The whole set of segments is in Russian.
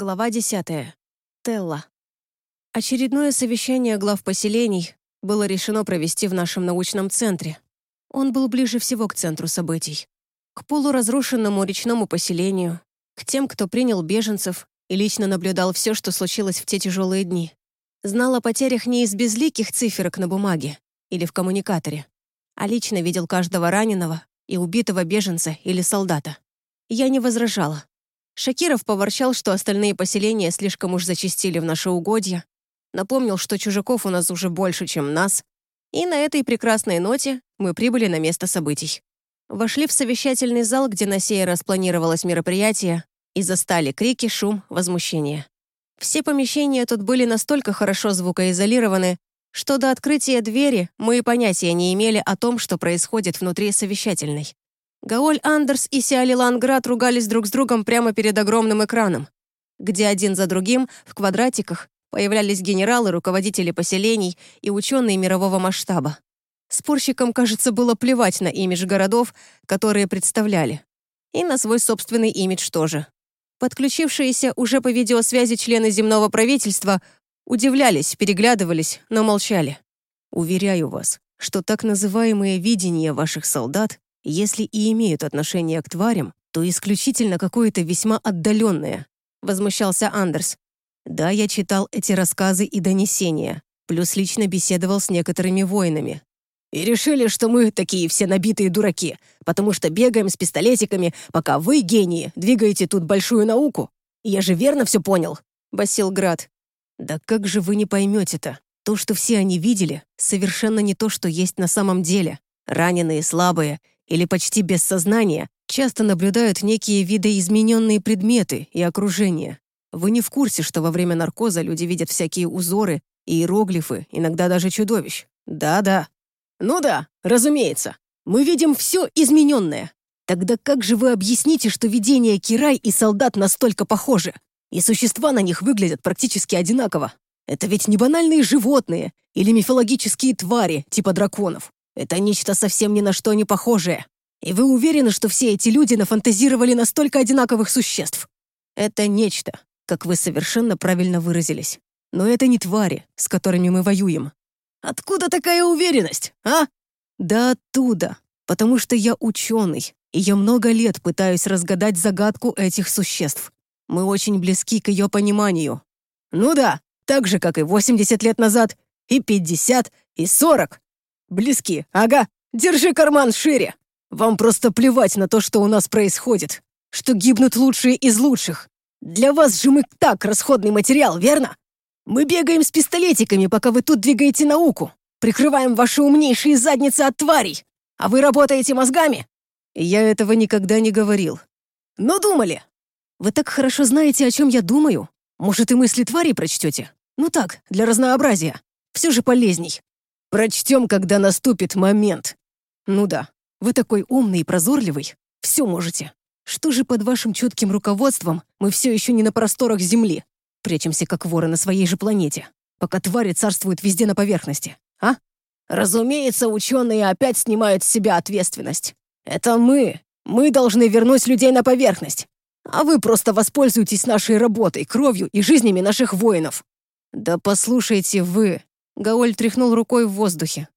Глава 10. Телла. Очередное совещание глав поселений было решено провести в нашем научном центре. Он был ближе всего к центру событий. К полуразрушенному речному поселению, к тем, кто принял беженцев и лично наблюдал все, что случилось в те тяжелые дни. Знал о потерях не из безликих циферок на бумаге или в коммуникаторе, а лично видел каждого раненого и убитого беженца или солдата. Я не возражала. Шакиров поворчал, что остальные поселения слишком уж зачастили в наше угодья, напомнил, что чужаков у нас уже больше, чем нас, и на этой прекрасной ноте мы прибыли на место событий. Вошли в совещательный зал, где на сей раз планировалось мероприятие, и застали крики, шум, возмущение. Все помещения тут были настолько хорошо звукоизолированы, что до открытия двери мы и понятия не имели о том, что происходит внутри совещательной. Гаоль Андерс и Сиали Ланград ругались друг с другом прямо перед огромным экраном, где один за другим в квадратиках появлялись генералы, руководители поселений и ученые мирового масштаба. Спорщикам, кажется, было плевать на имидж городов, которые представляли. И на свой собственный имидж тоже. Подключившиеся уже по видеосвязи члены земного правительства удивлялись, переглядывались, но молчали. Уверяю вас, что так называемое видение ваших солдат если и имеют отношение к тварям, то исключительно какое-то весьма отдаленное», — возмущался Андерс. «Да, я читал эти рассказы и донесения, плюс лично беседовал с некоторыми воинами. И решили, что мы такие все набитые дураки, потому что бегаем с пистолетиками, пока вы, гении, двигаете тут большую науку. Я же верно все понял?» — басил Град. «Да как же вы не поймете-то? То, что все они видели, совершенно не то, что есть на самом деле. Раненые, слабые или почти без сознания, часто наблюдают некие видоизмененные предметы и окружение. Вы не в курсе, что во время наркоза люди видят всякие узоры, иероглифы, иногда даже чудовищ? Да-да. Ну да, разумеется. Мы видим все измененное. Тогда как же вы объясните, что видения Кирай и солдат настолько похожи? И существа на них выглядят практически одинаково. Это ведь не банальные животные или мифологические твари, типа драконов. Это нечто совсем ни на что не похожее. И вы уверены, что все эти люди нафантазировали настолько одинаковых существ? Это нечто, как вы совершенно правильно выразились. Но это не твари, с которыми мы воюем. Откуда такая уверенность, а? Да оттуда, потому что я ученый, и я много лет пытаюсь разгадать загадку этих существ. Мы очень близки к ее пониманию. Ну да, так же, как и 80 лет назад, и 50, и 40. «Близки, ага. Держи карман шире. Вам просто плевать на то, что у нас происходит. Что гибнут лучшие из лучших. Для вас же мы так расходный материал, верно? Мы бегаем с пистолетиками, пока вы тут двигаете науку. Прикрываем ваши умнейшие задницы от тварей. А вы работаете мозгами?» Я этого никогда не говорил. «Но думали. Вы так хорошо знаете, о чем я думаю. Может, и мысли тварей прочтете? Ну так, для разнообразия. Все же полезней. Прочтем, когда наступит момент. Ну да, вы такой умный и прозорливый. Все можете. Что же под вашим чутким руководством мы все еще не на просторах Земли? Прячемся, как воры на своей же планете, пока твари царствуют везде на поверхности, а? Разумеется, ученые опять снимают с себя ответственность. Это мы. Мы должны вернуть людей на поверхность. А вы просто воспользуетесь нашей работой, кровью и жизнями наших воинов. Да послушайте вы, Гаоль тряхнул рукой в воздухе.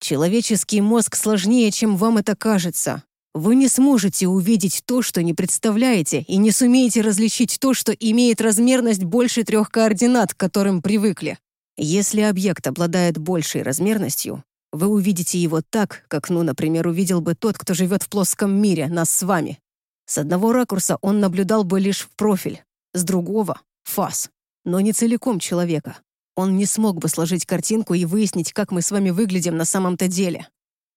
«Человеческий мозг сложнее, чем вам это кажется. Вы не сможете увидеть то, что не представляете, и не сумеете различить то, что имеет размерность больше трех координат, к которым привыкли. Если объект обладает большей размерностью, вы увидите его так, как, ну, например, увидел бы тот, кто живет в плоском мире, нас с вами. С одного ракурса он наблюдал бы лишь в профиль, с другого — фас, но не целиком человека. Он не смог бы сложить картинку и выяснить, как мы с вами выглядим на самом-то деле.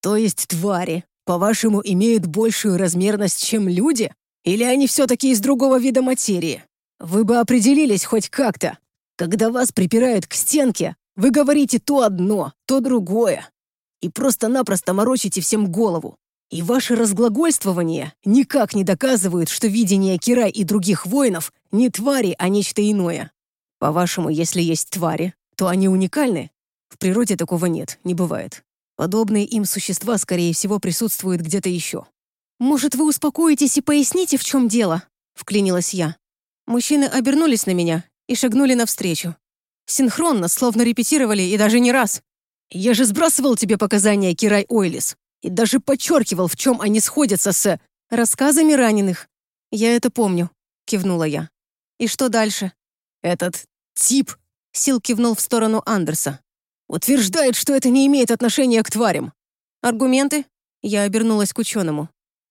То есть твари, по-вашему, имеют большую размерность, чем люди? Или они все-таки из другого вида материи? Вы бы определились хоть как-то. Когда вас припирают к стенке, вы говорите то одно, то другое. И просто-напросто морочите всем голову. И ваши разглагольствования никак не доказывают, что видение Кира и других воинов не твари, а нечто иное. По-вашему, если есть твари, то они уникальны? В природе такого нет, не бывает. Подобные им существа, скорее всего, присутствуют где-то еще. «Может, вы успокоитесь и поясните, в чем дело?» — вклинилась я. Мужчины обернулись на меня и шагнули навстречу. Синхронно, словно репетировали и даже не раз. «Я же сбрасывал тебе показания, Кирай Ойлис, и даже подчеркивал, в чем они сходятся с рассказами раненых. Я это помню», — кивнула я. «И что дальше?» «Этот тип», — Сил кивнул в сторону Андерса, «утверждает, что это не имеет отношения к тварям». «Аргументы?» Я обернулась к ученому.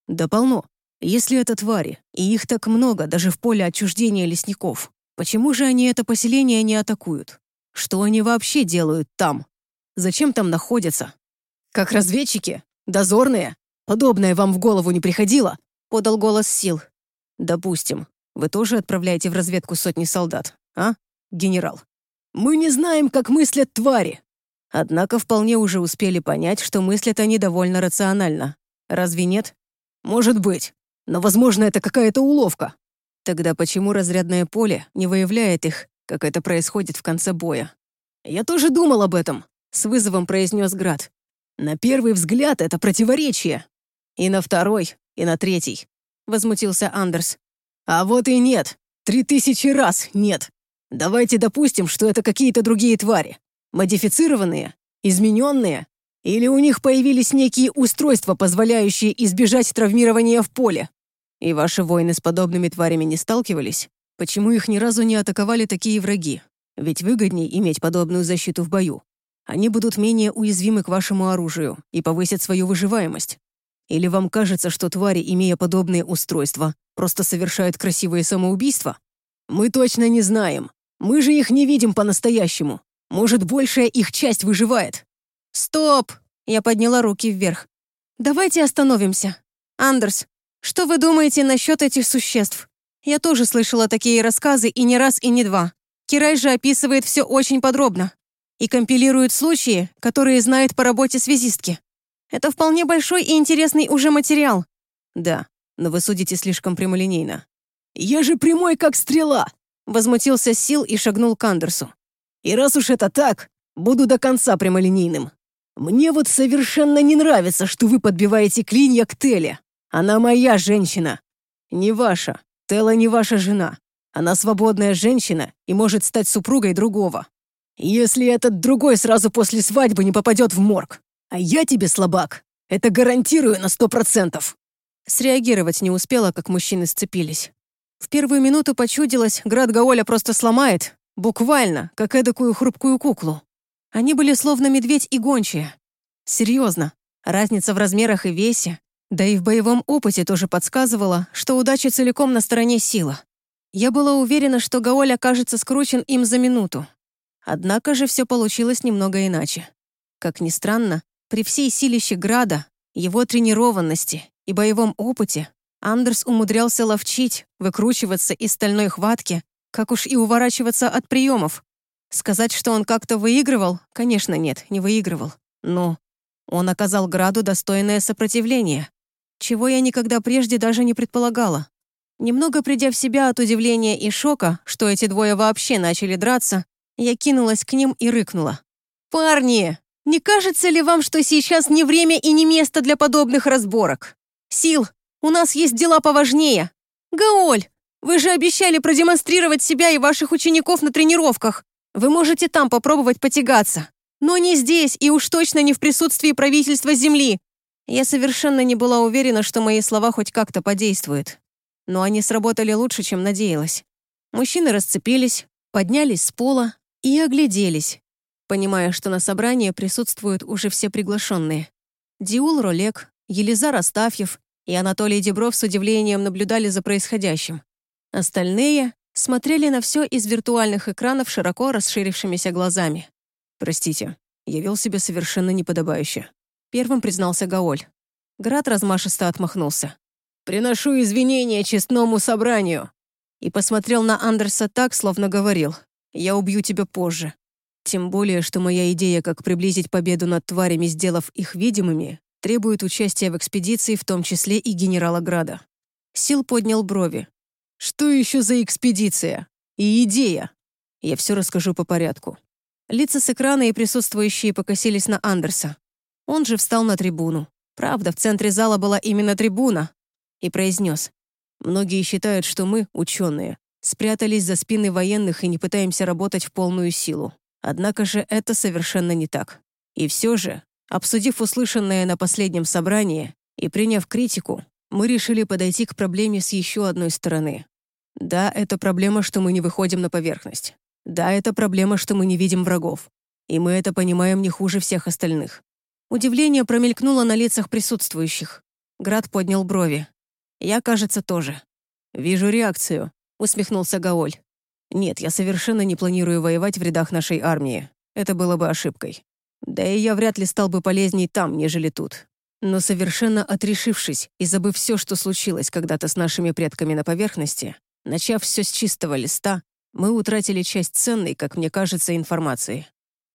«Да полно. Если это твари, и их так много даже в поле отчуждения лесников, почему же они это поселение не атакуют? Что они вообще делают там? Зачем там находятся? Как разведчики? Дозорные? Подобное вам в голову не приходило?» Подал голос Сил. «Допустим. Вы тоже отправляете в разведку сотни солдат, а, генерал? Мы не знаем, как мыслят твари. Однако вполне уже успели понять, что мыслят они довольно рационально. Разве нет? Может быть. Но, возможно, это какая-то уловка. Тогда почему разрядное поле не выявляет их, как это происходит в конце боя? Я тоже думал об этом, с вызовом произнес Град. На первый взгляд это противоречие. И на второй, и на третий, возмутился Андерс. А вот и нет. Три тысячи раз нет. Давайте допустим, что это какие-то другие твари. Модифицированные, измененные, или у них появились некие устройства, позволяющие избежать травмирования в поле? И ваши воины с подобными тварями не сталкивались? Почему их ни разу не атаковали такие враги? Ведь выгоднее иметь подобную защиту в бою. Они будут менее уязвимы к вашему оружию и повысят свою выживаемость. Или вам кажется, что твари, имея подобные устройства, просто совершают красивые самоубийства? Мы точно не знаем. Мы же их не видим по-настоящему. Может, большая их часть выживает. «Стоп!» — я подняла руки вверх. «Давайте остановимся. Андерс, что вы думаете насчет этих существ? Я тоже слышала такие рассказы и не раз, и не два. Кирай же описывает все очень подробно и компилирует случаи, которые знает по работе связистки. Это вполне большой и интересный уже материал. Да, но вы судите слишком прямолинейно. «Я же прямой, как стрела!» Возмутился Сил и шагнул к Андерсу. «И раз уж это так, буду до конца прямолинейным. «Мне вот совершенно не нравится, что вы подбиваете клинья к Теле. Она моя женщина. Не ваша. Тела не ваша жена. Она свободная женщина и может стать супругой другого. Если этот другой сразу после свадьбы не попадет в морг. А я тебе слабак. Это гарантирую на сто процентов». Среагировать не успела, как мужчины сцепились. В первую минуту почудилось, град Гаоля просто сломает, буквально, как эдакую хрупкую куклу. Они были словно медведь и гончие. Серьезно, разница в размерах и весе, да и в боевом опыте тоже подсказывала, что удача целиком на стороне сила. Я была уверена, что Гаоль окажется скручен им за минуту. Однако же все получилось немного иначе. Как ни странно, при всей силище Града, его тренированности и боевом опыте Андерс умудрялся ловчить, выкручиваться из стальной хватки, как уж и уворачиваться от приемов, Сказать, что он как-то выигрывал? Конечно, нет, не выигрывал. Но он оказал Граду достойное сопротивление, чего я никогда прежде даже не предполагала. Немного придя в себя от удивления и шока, что эти двое вообще начали драться, я кинулась к ним и рыкнула. «Парни, не кажется ли вам, что сейчас не время и не место для подобных разборок? Сил, у нас есть дела поважнее. Гаоль, вы же обещали продемонстрировать себя и ваших учеников на тренировках. Вы можете там попробовать потягаться, но не здесь и уж точно не в присутствии правительства Земли. Я совершенно не была уверена, что мои слова хоть как-то подействуют. Но они сработали лучше, чем надеялась. Мужчины расцепились, поднялись с пола и огляделись, понимая, что на собрании присутствуют уже все приглашенные. Диул Ролек, Елизар Астафьев и Анатолий Дебров с удивлением наблюдали за происходящим. Остальные смотрели на все из виртуальных экранов широко расширившимися глазами. «Простите, я вел себя совершенно неподобающе», — первым признался Гаоль. Град размашисто отмахнулся. «Приношу извинения честному собранию!» И посмотрел на Андерса так, словно говорил. «Я убью тебя позже». Тем более, что моя идея, как приблизить победу над тварями, сделав их видимыми, требует участия в экспедиции, в том числе и генерала Града. Сил поднял брови, что еще за экспедиция? И идея? Я все расскажу по порядку. Лица с экрана и присутствующие покосились на Андерса. Он же встал на трибуну. Правда, в центре зала была именно трибуна. И произнес. Многие считают, что мы, ученые, спрятались за спины военных и не пытаемся работать в полную силу. Однако же это совершенно не так. И все же, обсудив услышанное на последнем собрании и приняв критику, мы решили подойти к проблеме с еще одной стороны. Да, это проблема, что мы не выходим на поверхность. Да, это проблема, что мы не видим врагов. И мы это понимаем не хуже всех остальных. Удивление промелькнуло на лицах присутствующих. Град поднял брови. Я, кажется, тоже. «Вижу реакцию», — усмехнулся Гаоль. «Нет, я совершенно не планирую воевать в рядах нашей армии. Это было бы ошибкой. Да и я вряд ли стал бы полезней там, нежели тут. Но совершенно отрешившись и забыв все, что случилось когда-то с нашими предками на поверхности, начав все с чистого листа, мы утратили часть ценной, как мне кажется, информации.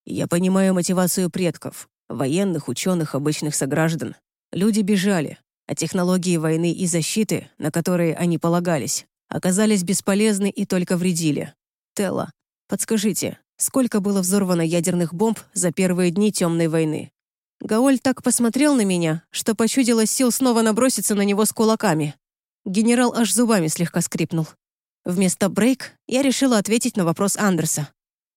Я понимаю мотивацию предков, военных, ученых, обычных сограждан. Люди бежали, а технологии войны и защиты, на которые они полагались, оказались бесполезны и только вредили. Телла, подскажите, сколько было взорвано ядерных бомб за первые дни темной войны? Гаоль так посмотрел на меня, что почудилось сил снова наброситься на него с кулаками. Генерал аж зубами слегка скрипнул. Вместо брейк я решила ответить на вопрос Андерса.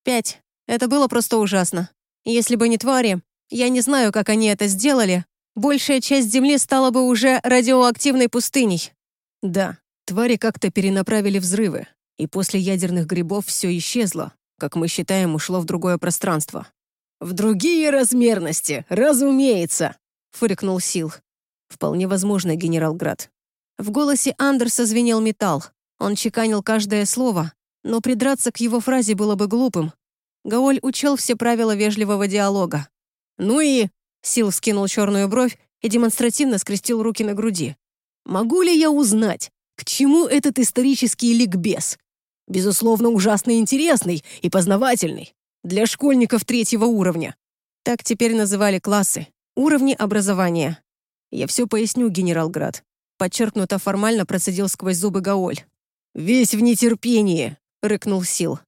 «Пять. Это было просто ужасно. Если бы не твари, я не знаю, как они это сделали, большая часть Земли стала бы уже радиоактивной пустыней». Да, твари как-то перенаправили взрывы, и после ядерных грибов все исчезло, как мы считаем, ушло в другое пространство. «В другие размерности, разумеется!» — фыркнул Сил. «Вполне возможно, генерал Град». В голосе Андерса звенел металл. Он чеканил каждое слово, но придраться к его фразе было бы глупым. Гаоль учел все правила вежливого диалога. «Ну и...» — Сил вскинул черную бровь и демонстративно скрестил руки на груди. «Могу ли я узнать, к чему этот исторический ликбез? Безусловно, ужасно интересный и познавательный. Для школьников третьего уровня. Так теперь называли классы. Уровни образования. Я все поясню, генерал Град. Подчеркнуто формально процедил сквозь зубы Гаоль. «Весь в нетерпении», — рыкнул Сил.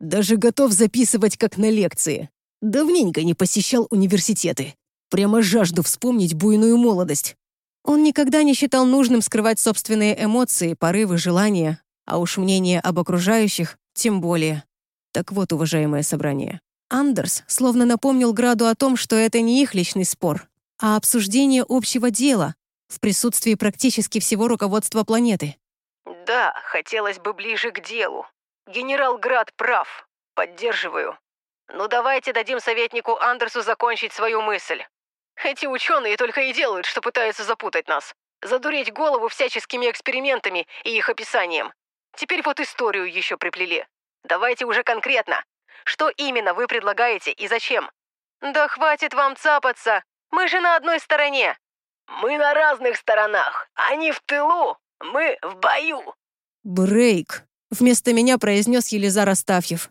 «Даже готов записывать как на лекции. Давненько не посещал университеты. Прямо жажду вспомнить буйную молодость». Он никогда не считал нужным скрывать собственные эмоции, порывы, желания, а уж мнение об окружающих тем более. Так вот, уважаемое собрание, Андерс словно напомнил Граду о том, что это не их личный спор, а обсуждение общего дела в присутствии практически всего руководства планеты. «Да, хотелось бы ближе к делу. Генерал Град прав. Поддерживаю. Ну давайте дадим советнику Андерсу закончить свою мысль. Эти ученые только и делают, что пытаются запутать нас. Задуреть голову всяческими экспериментами и их описанием. Теперь вот историю еще приплели. Давайте уже конкретно. Что именно вы предлагаете и зачем? Да хватит вам цапаться. Мы же на одной стороне. Мы на разных сторонах. Они в тылу, мы в бою. Брейк. Вместо меня произнес Елизар Астафьев.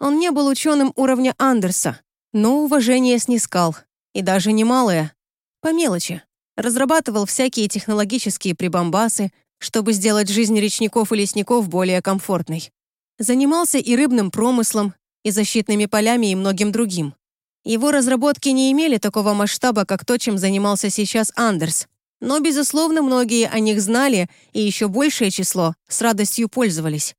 Он не был ученым уровня Андерса, но уважение снискал. И даже немалое. По мелочи. Разрабатывал всякие технологические прибамбасы, чтобы сделать жизнь речников и лесников более комфортной. Занимался и рыбным промыслом, и защитными полями, и многим другим. Его разработки не имели такого масштаба, как то, чем занимался сейчас Андерс. Но, безусловно, многие о них знали, и еще большее число с радостью пользовались.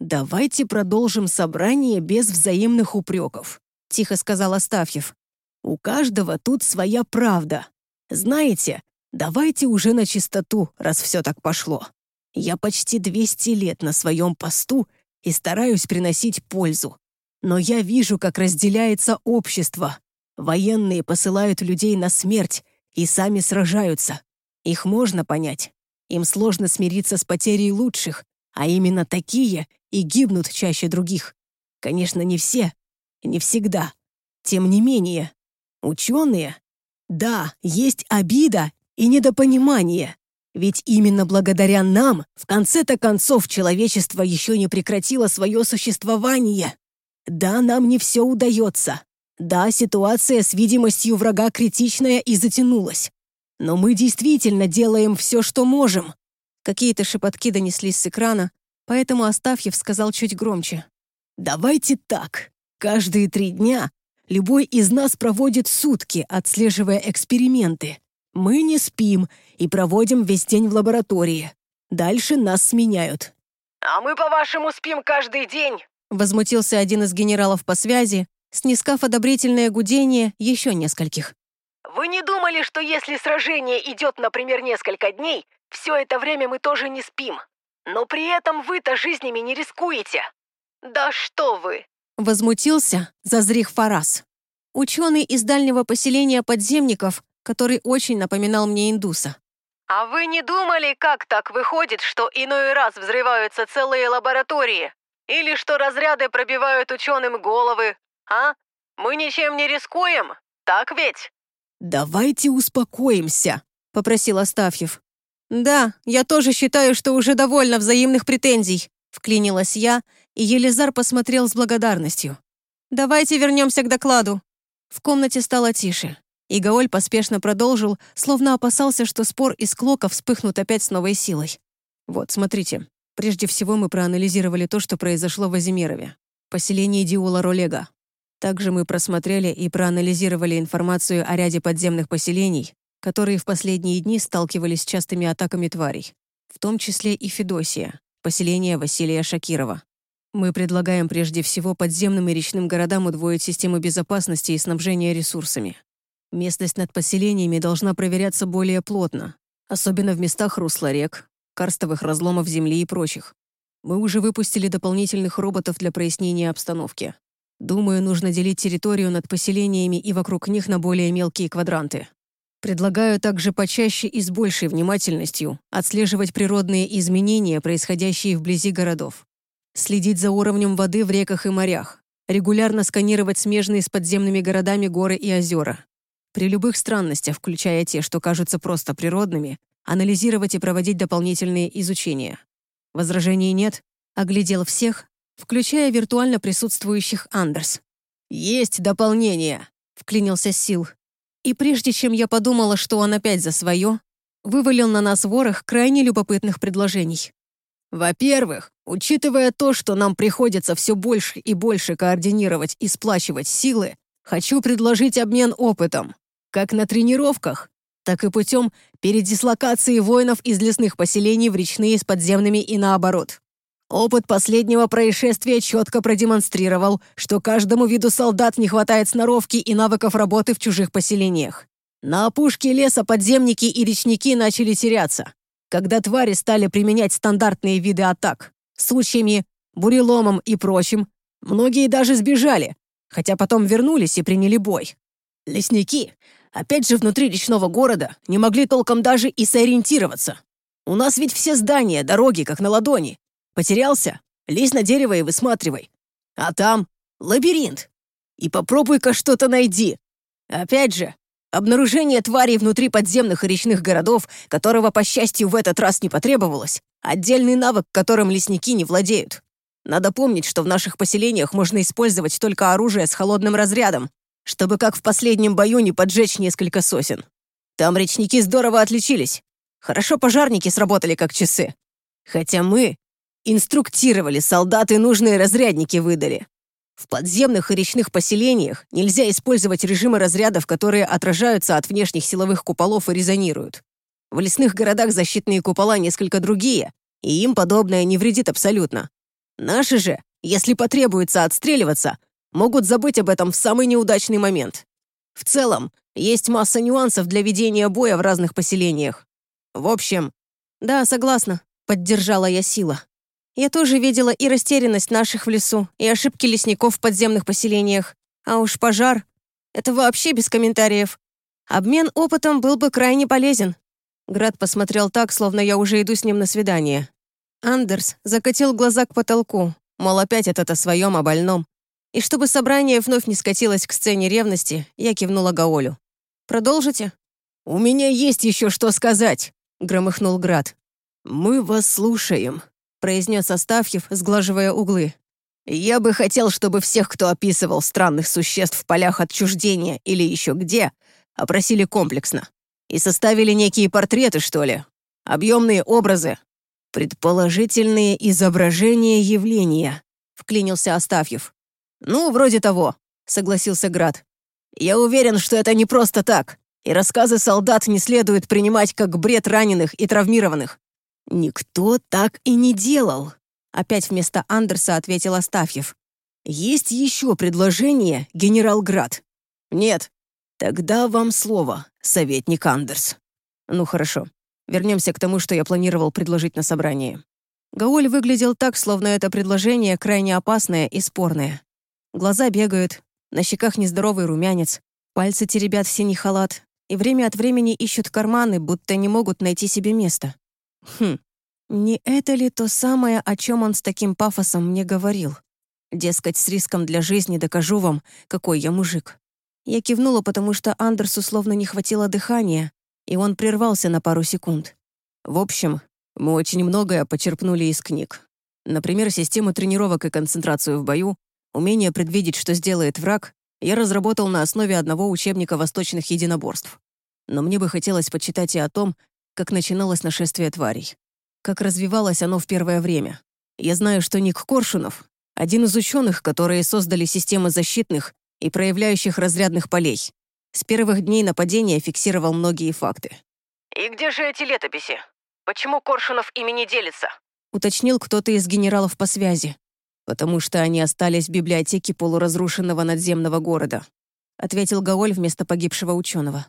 «Давайте продолжим собрание без взаимных упреков», — тихо сказал Астафьев. «У каждого тут своя правда. Знаете, давайте уже на чистоту, раз все так пошло. Я почти 200 лет на своем посту и стараюсь приносить пользу. Но я вижу, как разделяется общество. Военные посылают людей на смерть и сами сражаются. Их можно понять. Им сложно смириться с потерей лучших, а именно такие и гибнут чаще других. Конечно, не все, не всегда. Тем не менее, ученые... Да, есть обида и недопонимание. Ведь именно благодаря нам, в конце-то концов, человечество еще не прекратило свое существование. Да, нам не все удается. Да, ситуация с видимостью врага критичная и затянулась. Но мы действительно делаем все, что можем. Какие-то шепотки донеслись с экрана, поэтому Астафьев сказал чуть громче. «Давайте так. Каждые три дня любой из нас проводит сутки, отслеживая эксперименты. Мы не спим и проводим весь день в лаборатории. Дальше нас сменяют». А мы, по-вашему, спим каждый день?» Возмутился один из генералов по связи, снискав одобрительное гудение еще нескольких. «Вы не думали, что если сражение идет, например, несколько дней, все это время мы тоже не спим? Но при этом вы-то жизнями не рискуете. Да что вы!» Возмутился Зазрих Фарас. Ученый из дальнего поселения подземников, который очень напоминал мне индуса. «А вы не думали, как так выходит, что иной раз взрываются целые лаборатории? Или что разряды пробивают ученым головы? А? Мы ничем не рискуем, так ведь?» «Давайте успокоимся», — попросил Астафьев. «Да, я тоже считаю, что уже довольно взаимных претензий», — вклинилась я, и Елизар посмотрел с благодарностью. «Давайте вернемся к докладу». В комнате стало тише, и Гаоль поспешно продолжил, словно опасался, что спор из клока вспыхнут опять с новой силой. «Вот, смотрите. Прежде всего мы проанализировали то, что произошло в Азимирове, поселении Диола Ролега. Также мы просмотрели и проанализировали информацию о ряде подземных поселений, которые в последние дни сталкивались с частыми атаками тварей, в том числе и Федосия, поселение Василия Шакирова. Мы предлагаем прежде всего подземным и речным городам удвоить систему безопасности и снабжения ресурсами. Местность над поселениями должна проверяться более плотно, особенно в местах русла рек, карстовых разломов земли и прочих. Мы уже выпустили дополнительных роботов для прояснения обстановки. Думаю, нужно делить территорию над поселениями и вокруг них на более мелкие квадранты. Предлагаю также почаще и с большей внимательностью отслеживать природные изменения, происходящие вблизи городов. Следить за уровнем воды в реках и морях. Регулярно сканировать смежные с подземными городами горы и озера. При любых странностях, включая те, что кажутся просто природными, анализировать и проводить дополнительные изучения. Возражений нет? Оглядел всех, включая виртуально присутствующих Андерс. «Есть дополнение», — вклинился Сил. И прежде чем я подумала, что он опять за свое, вывалил на нас ворох крайне любопытных предложений. Во-первых, учитывая то, что нам приходится все больше и больше координировать и сплачивать силы, хочу предложить обмен опытом, как на тренировках, так и путем передислокации воинов из лесных поселений в речные с подземными и наоборот. Опыт последнего происшествия четко продемонстрировал, что каждому виду солдат не хватает сноровки и навыков работы в чужих поселениях. На опушке леса подземники и речники начали теряться, когда твари стали применять стандартные виды атак. Сучьями, буреломом и прочим. Многие даже сбежали, хотя потом вернулись и приняли бой. Лесники, опять же внутри речного города, не могли толком даже и сориентироваться. У нас ведь все здания, дороги, как на ладони, Потерялся? Лезь на дерево и высматривай. А там лабиринт. И попробуй-ка что-то найди. Опять же, обнаружение тварей внутри подземных и речных городов, которого, по счастью, в этот раз не потребовалось, отдельный навык, которым лесники не владеют. Надо помнить, что в наших поселениях можно использовать только оружие с холодным разрядом, чтобы как в последнем бою не поджечь несколько сосен. Там речники здорово отличились. Хорошо пожарники сработали как часы. Хотя мы Инструктировали, солдаты нужные разрядники выдали. В подземных и речных поселениях нельзя использовать режимы разрядов, которые отражаются от внешних силовых куполов и резонируют. В лесных городах защитные купола несколько другие, и им подобное не вредит абсолютно. Наши же, если потребуется отстреливаться, могут забыть об этом в самый неудачный момент. В целом, есть масса нюансов для ведения боя в разных поселениях. В общем... Да, согласна, поддержала я сила. Я тоже видела и растерянность наших в лесу, и ошибки лесников в подземных поселениях. А уж пожар — это вообще без комментариев. Обмен опытом был бы крайне полезен. Град посмотрел так, словно я уже иду с ним на свидание. Андерс закатил глаза к потолку, мол, опять этот о своем, о больном. И чтобы собрание вновь не скатилось к сцене ревности, я кивнула Гаолю. «Продолжите?» «У меня есть еще что сказать», — громыхнул Град. «Мы вас слушаем», произнес Астафьев, сглаживая углы. «Я бы хотел, чтобы всех, кто описывал странных существ в полях отчуждения или еще где, опросили комплексно. И составили некие портреты, что ли. Объемные образы. Предположительные изображения явления», — вклинился Астафьев. «Ну, вроде того», — согласился Град. «Я уверен, что это не просто так, и рассказы солдат не следует принимать как бред раненых и травмированных. «Никто так и не делал», Опять вместо Андерса ответил Астафьев. «Есть еще предложение, генерал Град?» «Нет». «Тогда вам слово, советник Андерс». «Ну хорошо. Вернемся к тому, что я планировал предложить на собрании». Гауль выглядел так, словно это предложение крайне опасное и спорное. Глаза бегают, на щеках нездоровый румянец, пальцы теребят в синий халат и время от времени ищут карманы, будто не могут найти себе место. Хм, не это ли то самое, о чем он с таким пафосом мне говорил? Дескать, с риском для жизни докажу вам, какой я мужик. Я кивнула, потому что Андерсу словно не хватило дыхания, и он прервался на пару секунд. В общем, мы очень многое почерпнули из книг. Например, систему тренировок и концентрацию в бою, умение предвидеть, что сделает враг, я разработал на основе одного учебника восточных единоборств. Но мне бы хотелось почитать и о том, как начиналось нашествие тварей как развивалось оно в первое время. Я знаю, что Ник Коршунов — один из ученых, которые создали системы защитных и проявляющих разрядных полей. С первых дней нападения фиксировал многие факты. «И где же эти летописи? Почему Коршунов ими не делится?» Уточнил кто-то из генералов по связи. «Потому что они остались в библиотеке полуразрушенного надземного города», ответил Гаоль вместо погибшего ученого.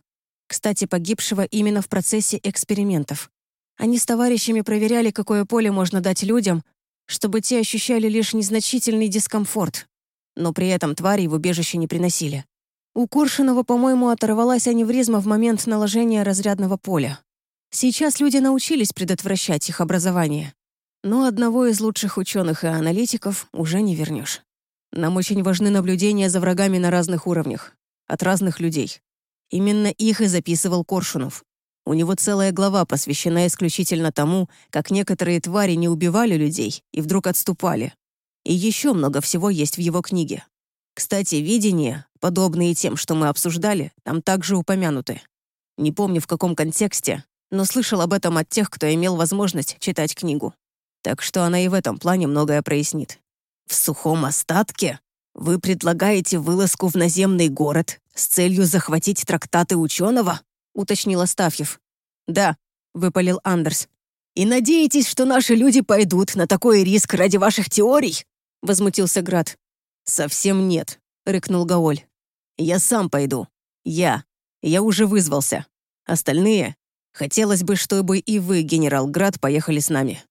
Кстати, погибшего именно в процессе экспериментов. Они с товарищами проверяли, какое поле можно дать людям, чтобы те ощущали лишь незначительный дискомфорт, но при этом твари в убежище не приносили. У Коршунова, по-моему, оторвалась аневризма в момент наложения разрядного поля. Сейчас люди научились предотвращать их образование. Но одного из лучших ученых и аналитиков уже не вернешь. Нам очень важны наблюдения за врагами на разных уровнях, от разных людей. Именно их и записывал Коршунов. У него целая глава посвящена исключительно тому, как некоторые твари не убивали людей и вдруг отступали. И еще много всего есть в его книге. Кстати, видения, подобные тем, что мы обсуждали, там также упомянуты. Не помню в каком контексте, но слышал об этом от тех, кто имел возможность читать книгу. Так что она и в этом плане многое прояснит. «В сухом остатке вы предлагаете вылазку в наземный город с целью захватить трактаты ученого?» уточнил Астафьев. «Да», — выпалил Андерс. «И надеетесь, что наши люди пойдут на такой риск ради ваших теорий?» — возмутился Град. «Совсем нет», — рыкнул Гаоль. «Я сам пойду. Я. Я уже вызвался. Остальные? Хотелось бы, чтобы и вы, генерал Град, поехали с нами.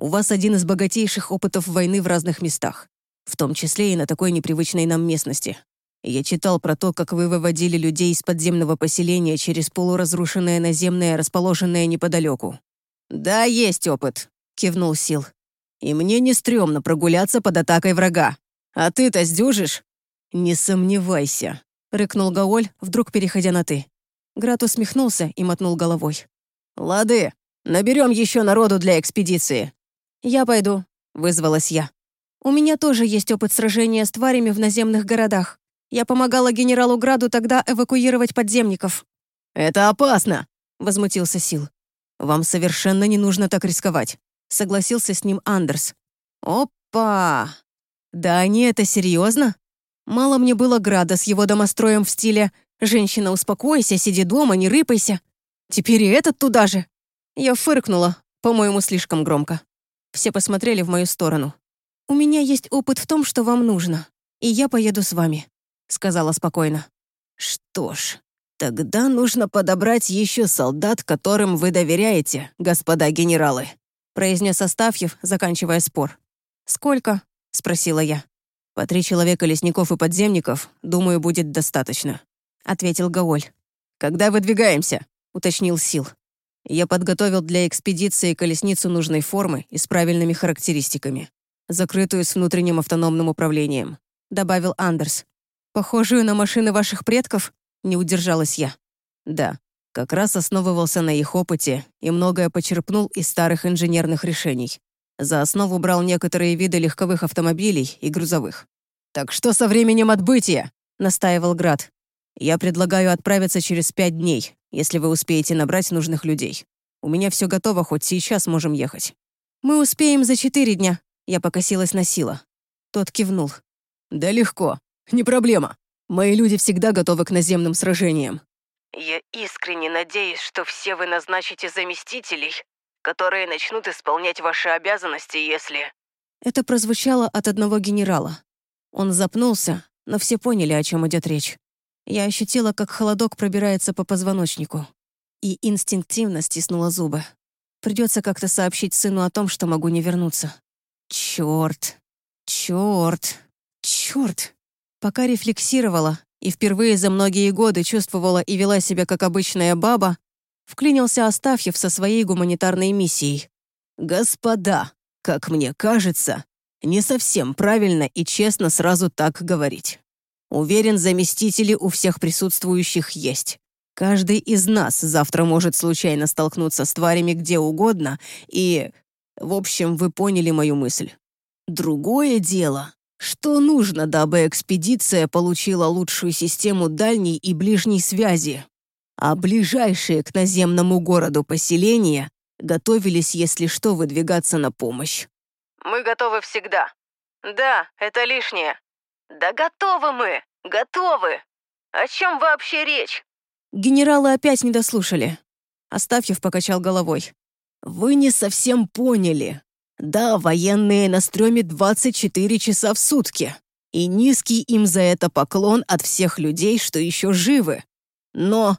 У вас один из богатейших опытов войны в разных местах, в том числе и на такой непривычной нам местности. Я читал про то, как вы выводили людей из подземного поселения через полуразрушенное наземное, расположенное неподалеку. «Да, есть опыт», — кивнул Сил. «И мне не стрёмно прогуляться под атакой врага. А ты-то сдюжишь?» «Не сомневайся», — рыкнул Гаоль, вдруг переходя на «ты». Грат усмехнулся и мотнул головой. «Лады, наберем еще народу для экспедиции». «Я пойду», — вызвалась я. «У меня тоже есть опыт сражения с тварями в наземных городах. Я помогала генералу Граду тогда эвакуировать подземников». «Это опасно», — возмутился Сил. «Вам совершенно не нужно так рисковать», — согласился с ним Андерс. «Опа! Да они это серьезно? Мало мне было Града с его домостроем в стиле «Женщина, успокойся, сиди дома, не рыпайся». Теперь и этот туда же». Я фыркнула, по-моему, слишком громко. Все посмотрели в мою сторону. «У меня есть опыт в том, что вам нужно, и я поеду с вами. — сказала спокойно. «Что ж, тогда нужно подобрать еще солдат, которым вы доверяете, господа генералы», произнес Астафьев, заканчивая спор. «Сколько?» — спросила я. «По три человека лесников и подземников, думаю, будет достаточно», — ответил Гаоль. «Когда выдвигаемся?» — уточнил Сил. Я подготовил для экспедиции колесницу нужной формы и с правильными характеристиками, закрытую с внутренним автономным управлением», — добавил Андерс. «Похожую на машины ваших предков?» — не удержалась я. «Да, как раз основывался на их опыте и многое почерпнул из старых инженерных решений. За основу брал некоторые виды легковых автомобилей и грузовых. «Так что со временем отбытия?» — настаивал Град. «Я предлагаю отправиться через пять дней, если вы успеете набрать нужных людей. У меня все готово, хоть сейчас можем ехать». «Мы успеем за четыре дня», — я покосилась на Сила. Тот кивнул. «Да легко. «Не проблема. Мои люди всегда готовы к наземным сражениям». «Я искренне надеюсь, что все вы назначите заместителей, которые начнут исполнять ваши обязанности, если...» Это прозвучало от одного генерала. Он запнулся, но все поняли, о чем идет речь. Я ощутила, как холодок пробирается по позвоночнику. И инстинктивно стиснула зубы. Придется как-то сообщить сыну о том, что могу не вернуться. Черт, черт, черт. Пока рефлексировала и впервые за многие годы чувствовала и вела себя как обычная баба, вклинился Астафьев со своей гуманитарной миссией. «Господа, как мне кажется, не совсем правильно и честно сразу так говорить. Уверен, заместители у всех присутствующих есть. Каждый из нас завтра может случайно столкнуться с тварями где угодно, и... В общем, вы поняли мою мысль. Другое дело, что нужно, дабы экспедиция получила лучшую систему дальней и ближней связи, а ближайшие к наземному городу поселения готовились, если что, выдвигаться на помощь. «Мы готовы всегда. Да, это лишнее. Да готовы мы! Готовы! О чем вообще речь?» Генералы опять не дослушали. Астафьев покачал головой. «Вы не совсем поняли. Да, военные на стреме 24 часа в сутки. И низкий им за это поклон от всех людей, что еще живы. Но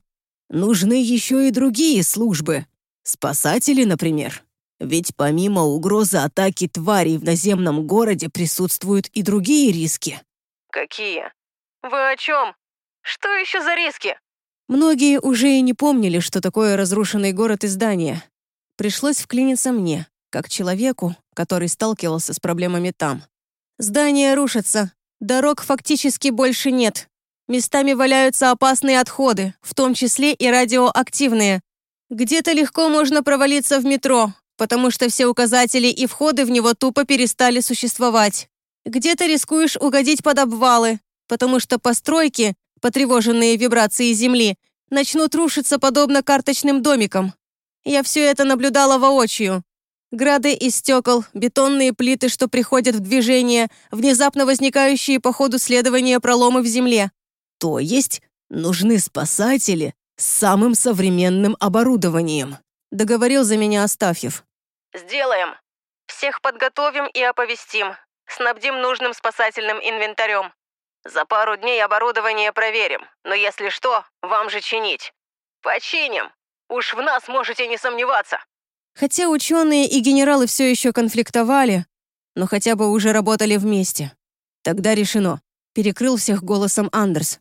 нужны еще и другие службы. Спасатели, например. Ведь помимо угрозы атаки тварей в наземном городе присутствуют и другие риски. «Какие? Вы о чем? Что еще за риски?» Многие уже и не помнили, что такое разрушенный город и здание. Пришлось вклиниться мне, как человеку, который сталкивался с проблемами там. Здания рушатся, дорог фактически больше нет. Местами валяются опасные отходы, в том числе и радиоактивные. Где-то легко можно провалиться в метро, потому что все указатели и входы в него тупо перестали существовать. Где-то рискуешь угодить под обвалы, потому что постройки, потревоженные вибрацией земли, начнут рушиться подобно карточным домикам. Я все это наблюдала воочию. Грады из стекол, бетонные плиты, что приходят в движение, внезапно возникающие по ходу следования проломы в земле. То есть нужны спасатели с самым современным оборудованием, договорил за меня Астафьев. «Сделаем. Всех подготовим и оповестим. Снабдим нужным спасательным инвентарем. За пару дней оборудование проверим, но если что, вам же чинить. Починим. Уж в нас можете не сомневаться». Хотя ученые и генералы все еще конфликтовали, но хотя бы уже работали вместе. Тогда решено. Перекрыл всех голосом Андерс.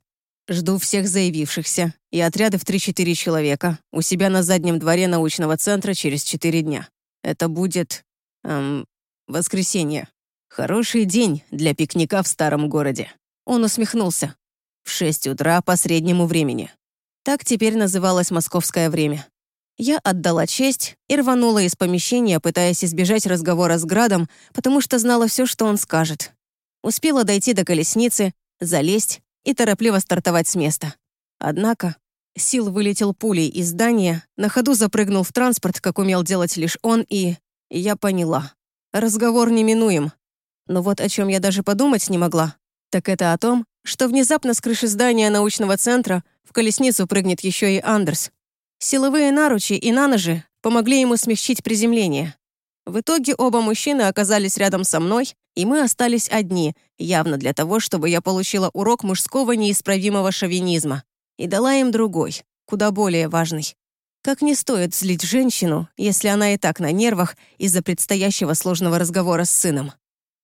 Жду всех заявившихся и отряды в 3-4 человека у себя на заднем дворе научного центра через 4 дня. Это будет... Эм, воскресенье. Хороший день для пикника в старом городе. Он усмехнулся. В 6 утра по среднему времени. Так теперь называлось московское время. Я отдала честь и рванула из помещения, пытаясь избежать разговора с Градом, потому что знала все, что он скажет. Успела дойти до колесницы, залезть и торопливо стартовать с места. Однако Сил вылетел пулей из здания, на ходу запрыгнул в транспорт, как умел делать лишь он, и... Я поняла. Разговор неминуем. Но вот о чем я даже подумать не могла, так это о том, что внезапно с крыши здания научного центра в колесницу прыгнет еще и Андерс. Силовые наручи и наножи помогли ему смягчить приземление. В итоге оба мужчины оказались рядом со мной, и мы остались одни, явно для того, чтобы я получила урок мужского неисправимого шовинизма и дала им другой, куда более важный. Как не стоит злить женщину, если она и так на нервах из-за предстоящего сложного разговора с сыном.